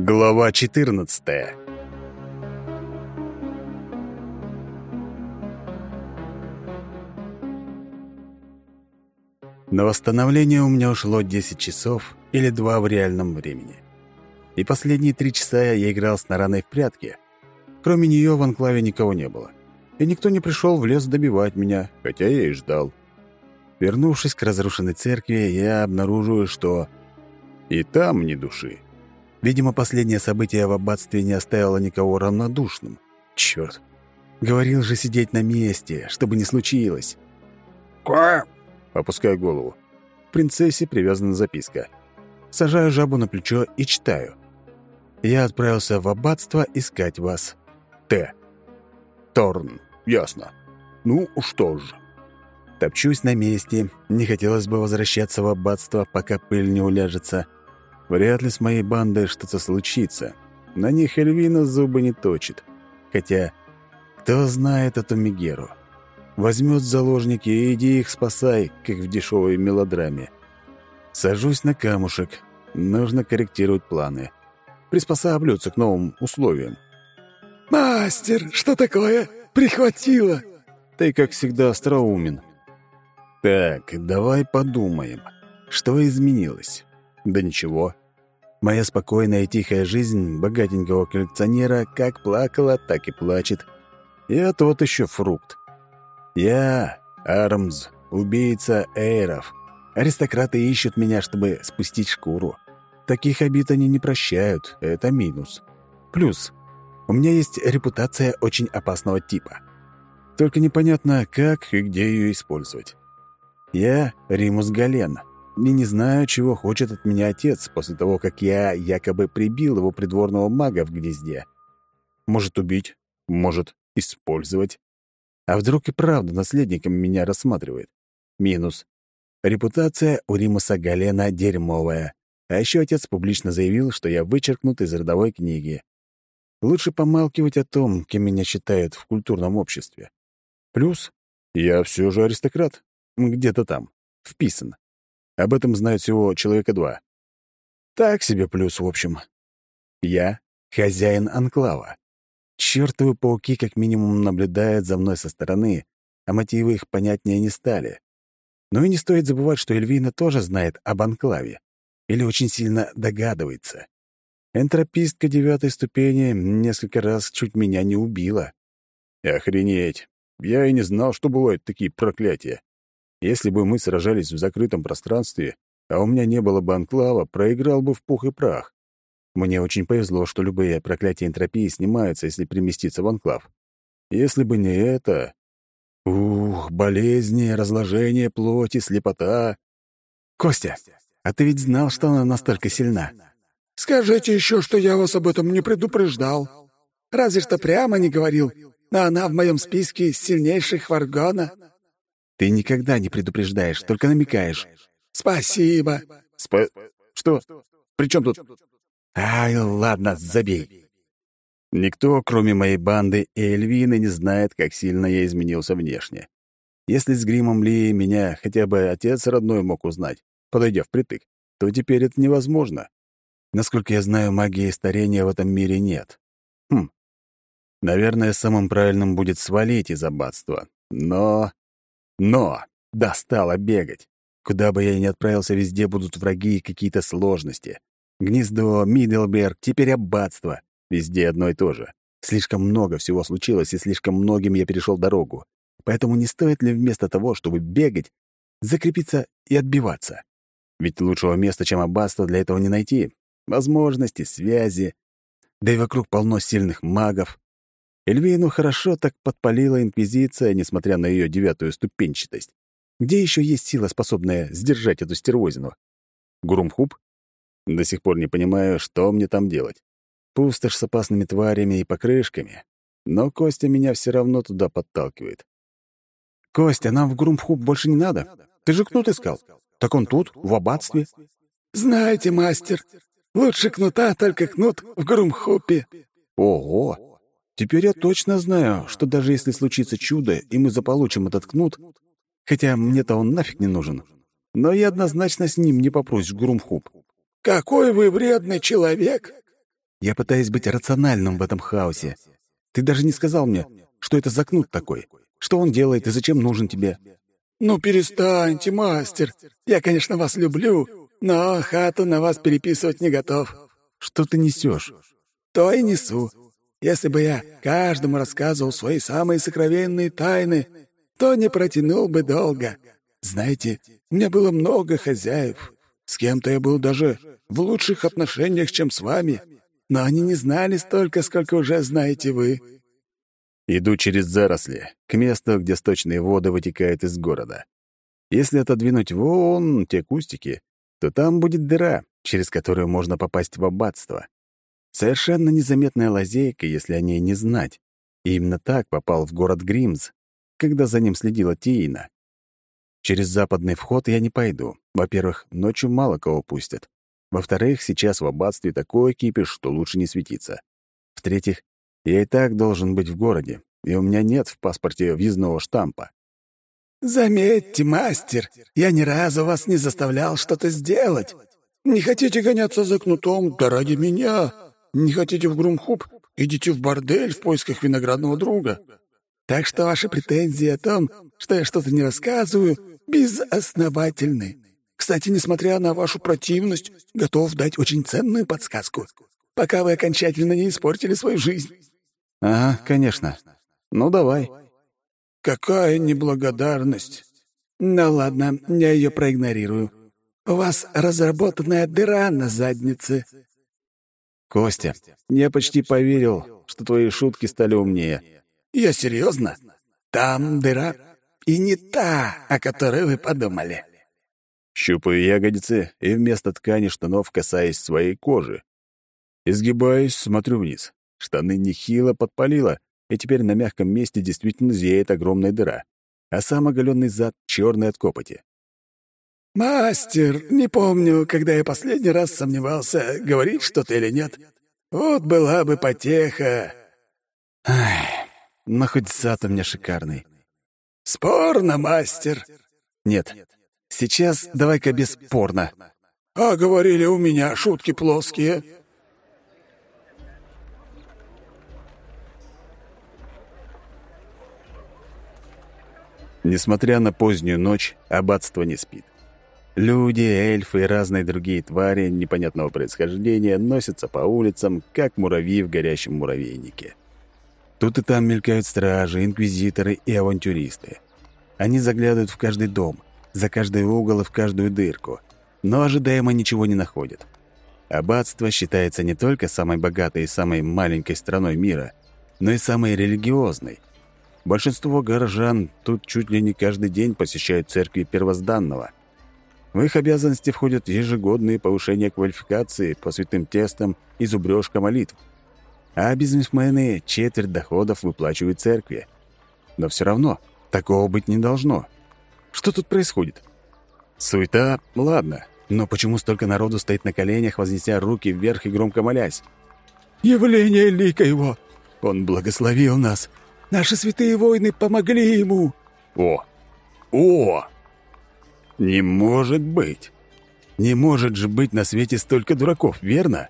Глава 14. На восстановление у меня ушло 10 часов или 2 в реальном времени. И последние 3 часа я играл с Нараной в прятки. Кроме нее в анклаве никого не было. И никто не пришел в лес добивать меня, хотя я и ждал. Вернувшись к разрушенной церкви, я обнаруживаю, что и там ни души. Видимо, последнее событие в аббатстве не оставило никого равнодушным. Чёрт. Говорил же сидеть на месте, чтобы не случилось. «Ка!» Опускаю голову. К принцессе привязана записка. Сажаю жабу на плечо и читаю. «Я отправился в аббатство искать вас. Т. Торн. Ясно. Ну, что ж». Топчусь на месте. Не хотелось бы возвращаться в аббатство, пока пыль не уляжется. Вряд ли с моей бандой что-то случится. На них Эльвина зубы не точит. Хотя, кто знает эту Мегеру? Возьмет заложники и иди их спасай, как в дешевой мелодраме. Сажусь на камушек. Нужно корректировать планы. Приспосабливаться к новым условиям. «Мастер, что такое? Прихватило!» Ты, как всегда, остроумен. Так, давай подумаем. Что изменилось? Да ничего. Моя спокойная и тихая жизнь богатенького коллекционера как плакала, так и плачет. Я тот еще фрукт. Я, Армз, убийца эйров. Аристократы ищут меня, чтобы спустить шкуру. Таких обид они не прощают, это минус. Плюс, у меня есть репутация очень опасного типа. Только непонятно, как и где ее использовать. Я Римус Гален, и не знаю, чего хочет от меня отец после того, как я якобы прибил его придворного мага в гнезде. Может убить, может использовать. А вдруг и правда наследником меня рассматривает? Минус. Репутация у Римуса Галена дерьмовая. А еще отец публично заявил, что я вычеркнут из родовой книги. Лучше помалкивать о том, кем меня считают в культурном обществе. Плюс я все же аристократ. Где-то там. Вписан. Об этом знают всего человека два. Так себе плюс, в общем. Я — хозяин анклава. Чёртовы пауки как минимум наблюдают за мной со стороны, а мотивы их понятнее не стали. Но и не стоит забывать, что Эльвина тоже знает об анклаве. Или очень сильно догадывается. Энтропистка девятой ступени несколько раз чуть меня не убила. Охренеть! Я и не знал, что бывают такие проклятия. Если бы мы сражались в закрытом пространстве, а у меня не было бы анклава, проиграл бы в пух и прах. Мне очень повезло, что любые проклятия энтропии снимаются, если переместиться в анклав. Если бы не это... Ух, болезни, разложение плоти, слепота. Костя, а ты ведь знал, что она настолько сильна? «Скажите еще, что я вас об этом не предупреждал. Разве что прямо не говорил, но она в моем списке сильнейших Варгона». Ты никогда не предупреждаешь, только намекаешь. Спасибо. Спа... Что? При чем тут... Ай, ладно, забей. Никто, кроме моей банды и Эльвины, не знает, как сильно я изменился внешне. Если с гримом Ли меня хотя бы отец родной мог узнать, подойдя впритык, то теперь это невозможно. Насколько я знаю, магии старения в этом мире нет. Хм. Наверное, самым правильным будет свалить из аббатства. Но но достало бегать. Куда бы я ни отправился, везде будут враги и какие-то сложности. Гнездо, Мидdelберг, теперь аббатство. Везде одно и то же. Слишком много всего случилось, и слишком многим я перешел дорогу. Поэтому не стоит ли вместо того, чтобы бегать, закрепиться и отбиваться? Ведь лучшего места, чем аббатство, для этого не найти. Возможности, связи. Да и вокруг полно сильных магов. Эльвину хорошо так подпалила Инквизиция, несмотря на ее девятую ступенчатость. Где еще есть сила, способная сдержать эту стервозину? Гурумхуб? До сих пор не понимаю, что мне там делать. Пустошь с опасными тварями и покрышками. Но Костя меня все равно туда подталкивает. «Костя, нам в Гурумхуб больше не надо. Ты же кнут искал. Так он тут, в аббатстве». «Знаете, мастер, лучше кнута, только кнут в Гурумхупе». «Ого! Теперь я точно знаю, что даже если случится чудо, и мы заполучим этот кнут, хотя мне-то он нафиг не нужен, но я однозначно с ним не попрусь в Грумхуб. «Какой вы вредный человек! Я пытаюсь быть рациональным в этом хаосе. Ты даже не сказал мне, что это за кнут такой. Что он делает и зачем нужен тебе?» «Ну, перестаньте, мастер. Я, конечно, вас люблю, но хату на вас переписывать не готов». «Что ты несешь?» «То и несу. Если бы я каждому рассказывал свои самые сокровенные тайны, то не протянул бы долго. Знаете, у меня было много хозяев. С кем-то я был даже в лучших отношениях, чем с вами, но они не знали столько, сколько уже знаете вы». Иду через заросли, к месту, где сточные воды вытекают из города. Если отодвинуть вон те кустики, то там будет дыра, через которую можно попасть в аббатство. Совершенно незаметная лазейка, если о ней не знать. И именно так попал в город Гримз, когда за ним следила Тиина. Через западный вход я не пойду. Во-первых, ночью мало кого пустят. Во-вторых, сейчас в аббатстве такой кипиш, что лучше не светиться. В-третьих, я и так должен быть в городе, и у меня нет в паспорте въездного штампа. «Заметьте, мастер, я ни разу вас не заставлял что-то сделать. Не хотите гоняться за кнутом? Да ради меня. Не хотите в Грумхуп? Идите в бордель в поисках виноградного друга. Так что ваши претензии о том, что я что-то не рассказываю, безосновательны. Кстати, несмотря на вашу противность, готов дать очень ценную подсказку, пока вы окончательно не испортили свою жизнь». «Ага, конечно. Ну, давай». «Какая неблагодарность!» «Ну ладно, я ее проигнорирую. У вас разработанная дыра на заднице». «Костя, я почти поверил, что твои шутки стали умнее». «Я серьезно? Там дыра, и не та, о которой вы подумали». Щупаю ягодицы и вместо ткани штанов касаясь своей кожи. Изгибаюсь, смотрю вниз. Штаны нехило подпалило, и теперь на мягком месте действительно зияет огромная дыра, а сам оголенный зад черный от копоти. «Мастер, не помню, когда я последний раз сомневался, говорить что-то или нет. Вот была бы потеха». Ай, но хоть зад у меня шикарный. «Спорно, мастер». «Нет, сейчас давай-ка без порно». «А говорили, у меня шутки плоские». Несмотря на позднюю ночь, аббатство не спит. Люди, эльфы и разные другие твари непонятного происхождения носятся по улицам, как муравьи в горящем муравейнике. Тут и там мелькают стражи, инквизиторы и авантюристы. Они заглядывают в каждый дом, за каждый угол и в каждую дырку, но ожидаемо ничего не находят. Аббатство считается не только самой богатой и самой маленькой страной мира, но и самой религиозной. Большинство горожан тут чуть ли не каждый день посещают церкви первозданного. В их обязанности входят ежегодные повышения квалификации по святым тестам и зубрёжка молитв. А бизнесмены четверть доходов выплачивают церкви. Но все равно такого быть не должно. Что тут происходит? Суета, ладно, но почему столько народу стоит на коленях, вознеся руки вверх и громко молясь? «Явление лика его! Он благословил нас! Наши святые воины помогли ему!» «О! О!» «Не может быть! Не может же быть на свете столько дураков, верно?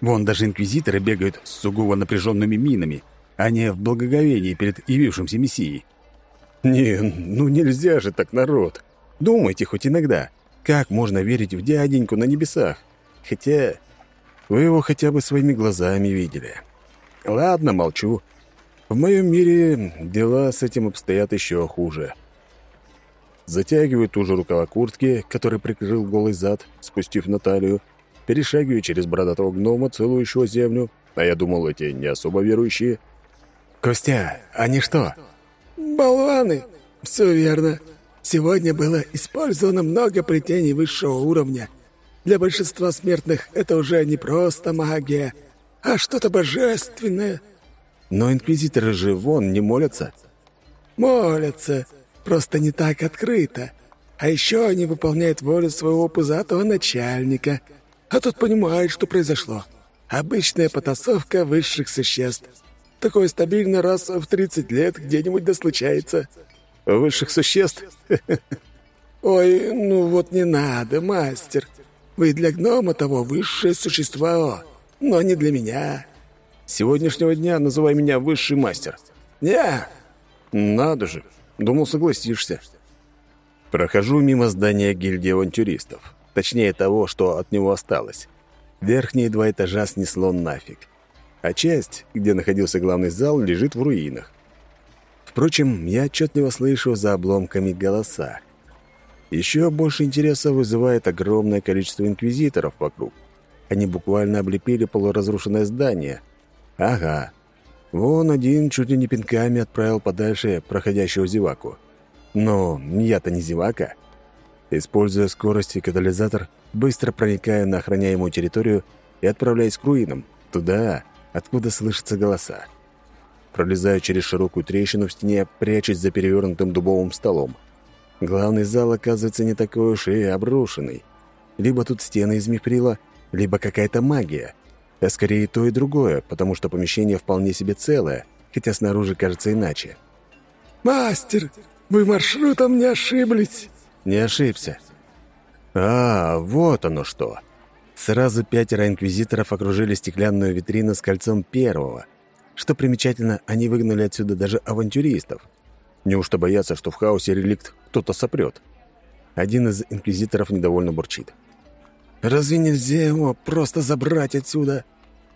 Вон даже инквизиторы бегают с сугубо напряженными минами, а не в благоговении перед явившимся мессией. Не, ну нельзя же так, народ. Думайте хоть иногда, как можно верить в дяденьку на небесах? Хотя вы его хотя бы своими глазами видели. Ладно, молчу. В моем мире дела с этим обстоят еще хуже. Затягиваю ту же рукава куртки, который прикрыл голый зад, спустив на талию, перешагиваю через бородатого гнома, целующего землю, а я думал, эти не особо верующие. «Костя, они что?» «Болваны! Все верно. Сегодня было использовано много плетений высшего уровня. Для большинства смертных это уже не просто магия, а что-то божественное». «Но инквизиторы же вон не молятся». «Молятся, просто не так открыто. А еще они выполняют волю своего пузатого начальника. А тот понимает, что произошло. Обычная потасовка высших существ. Такое стабильно раз в 30 лет где-нибудь да случается. Высших существ? Ой, ну вот не надо, мастер. Вы для гнома того высшее существо. но не для меня. С сегодняшнего дня называй меня высший мастер. Не. Надо же. Думал, согласишься. Прохожу мимо здания гильдии авантюристов. Точнее, того, что от него осталось. Верхние два этажа снесло нафиг. А часть, где находился главный зал, лежит в руинах. Впрочем, я отчетливо слышу за обломками голоса. Еще больше интереса вызывает огромное количество инквизиторов вокруг. Они буквально облепили полуразрушенное здание. Ага. Вон один чуть ли не пинками отправил подальше проходящего зеваку. Но я-то не зевака. Используя скорость и катализатор, быстро проникаю на охраняемую территорию и отправляюсь к руинам, туда, откуда слышатся голоса. Пролезаю через широкую трещину в стене, прячусь за перевернутым дубовым столом. Главный зал оказывается не такой уж и обрушенный. Либо тут стены из мифрила, либо какая-то магия. А скорее то и другое, потому что помещение вполне себе целое, хотя снаружи кажется иначе. «Мастер, вы маршрутом не ошиблись!» «Не ошибся». «А, вот оно что!» Сразу пятеро инквизиторов окружили стеклянную витрину с кольцом первого. Что примечательно, они выгнали отсюда даже авантюристов. Неужто боятся, что в хаосе реликт кто-то сопрет? Один из инквизиторов недовольно бурчит. «Разве нельзя его просто забрать отсюда?»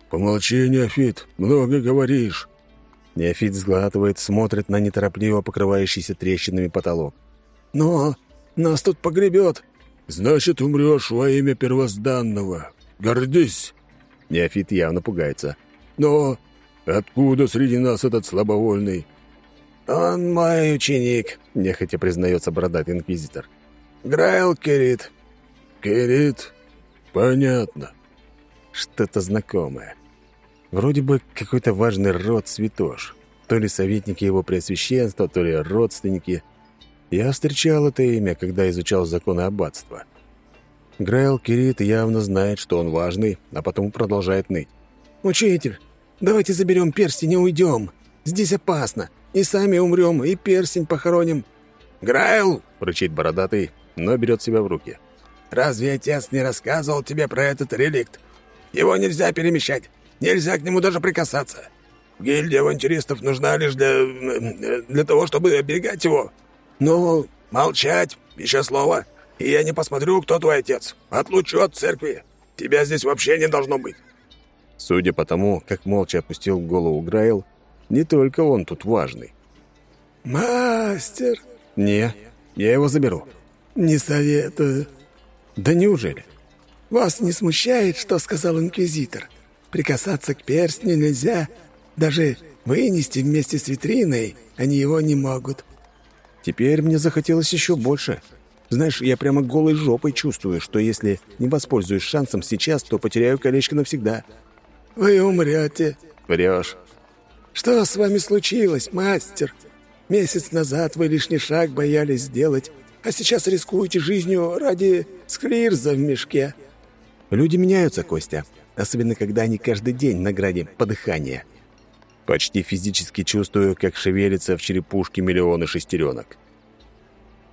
«Помолчи, Неофит, много говоришь». Неофит сглатывает, смотрит на неторопливо покрывающийся трещинами потолок. «Но нас тут погребет». «Значит, умрешь во имя первозданного. Гордись!» Неофит явно пугается. «Но Откуда среди нас этот слабовольный?» «Он мой ученик», — нехотя признается бородатый инквизитор. «Грайл Керит». «Керит? Понятно». Что-то знакомое. Вроде бы какой-то важный род святош. То ли советники его преосвященства, то ли родственники. Я встречал это имя, когда изучал законы аббатства. Грайл Кирит явно знает, что он важный, а потом продолжает ныть. «Учитель, Давайте заберем перстень и уйдем. Здесь опасно. И сами умрем, и перстень похороним». «Грайл!» — рычит бородатый, но берет себя в руки. «Разве отец не рассказывал тебе про этот реликт? Его нельзя перемещать. Нельзя к нему даже прикасаться. Гильдия авантюристов нужна лишь для... для того, чтобы оберегать его. Ну, молчать, еще слово, и я не посмотрю, кто твой отец. Отлучу от церкви. Тебя здесь вообще не должно быть». Судя по тому, как молча опустил голову Грайл, не только он тут важный. «Мастер!» «Не, я его заберу». «Не советую». «Да неужели?» «Вас не смущает, что сказал Инквизитор? Прикасаться к перстню нельзя, даже вынести вместе с витриной они его не могут». Теперь мне захотелось еще больше. Знаешь, я прямо голой жопой чувствую, что если не воспользуюсь шансом сейчас, то потеряю колечко навсегда. Вы умрете. Врешь. Что с вами случилось, мастер? Месяц назад вы лишний шаг боялись сделать, а сейчас рискуете жизнью ради склирза в мешке. Люди меняются, Костя, особенно когда они каждый день на граде подыхания. Почти физически чувствую, как шевелится в черепушке миллионы шестеренок.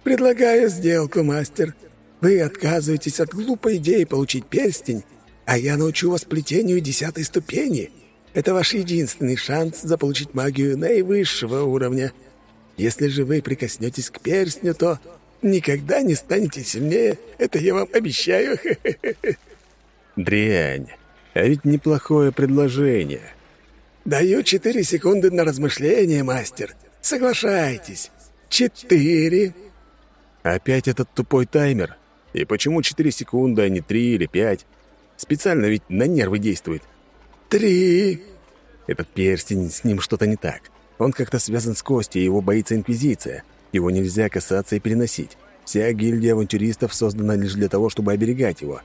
«Предлагаю сделку, мастер. Вы отказываетесь от глупой идеи получить перстень, а я научу вас плетению десятой ступени. Это ваш единственный шанс заполучить магию наивысшего уровня. Если же вы прикоснетесь к перстню, то никогда не станете сильнее. Это я вам обещаю. Дрянь. А ведь неплохое предложение. Даю четыре секунды на размышление, мастер. Соглашайтесь. Четыре. Опять этот тупой таймер. И почему четыре секунды, а не три или пять? Специально ведь на нервы действует. Три. Этот перстень, с ним что-то не так. Он как-то связан с Костей, его боится Инквизиция. Его нельзя касаться и переносить. Вся гильдия авантюристов создана лишь для того, чтобы оберегать его.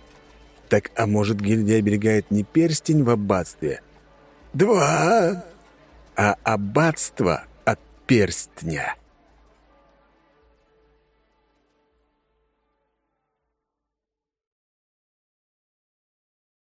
Так, а может, гильдия оберегает не перстень в аббатстве? Два. А аббатство от перстня.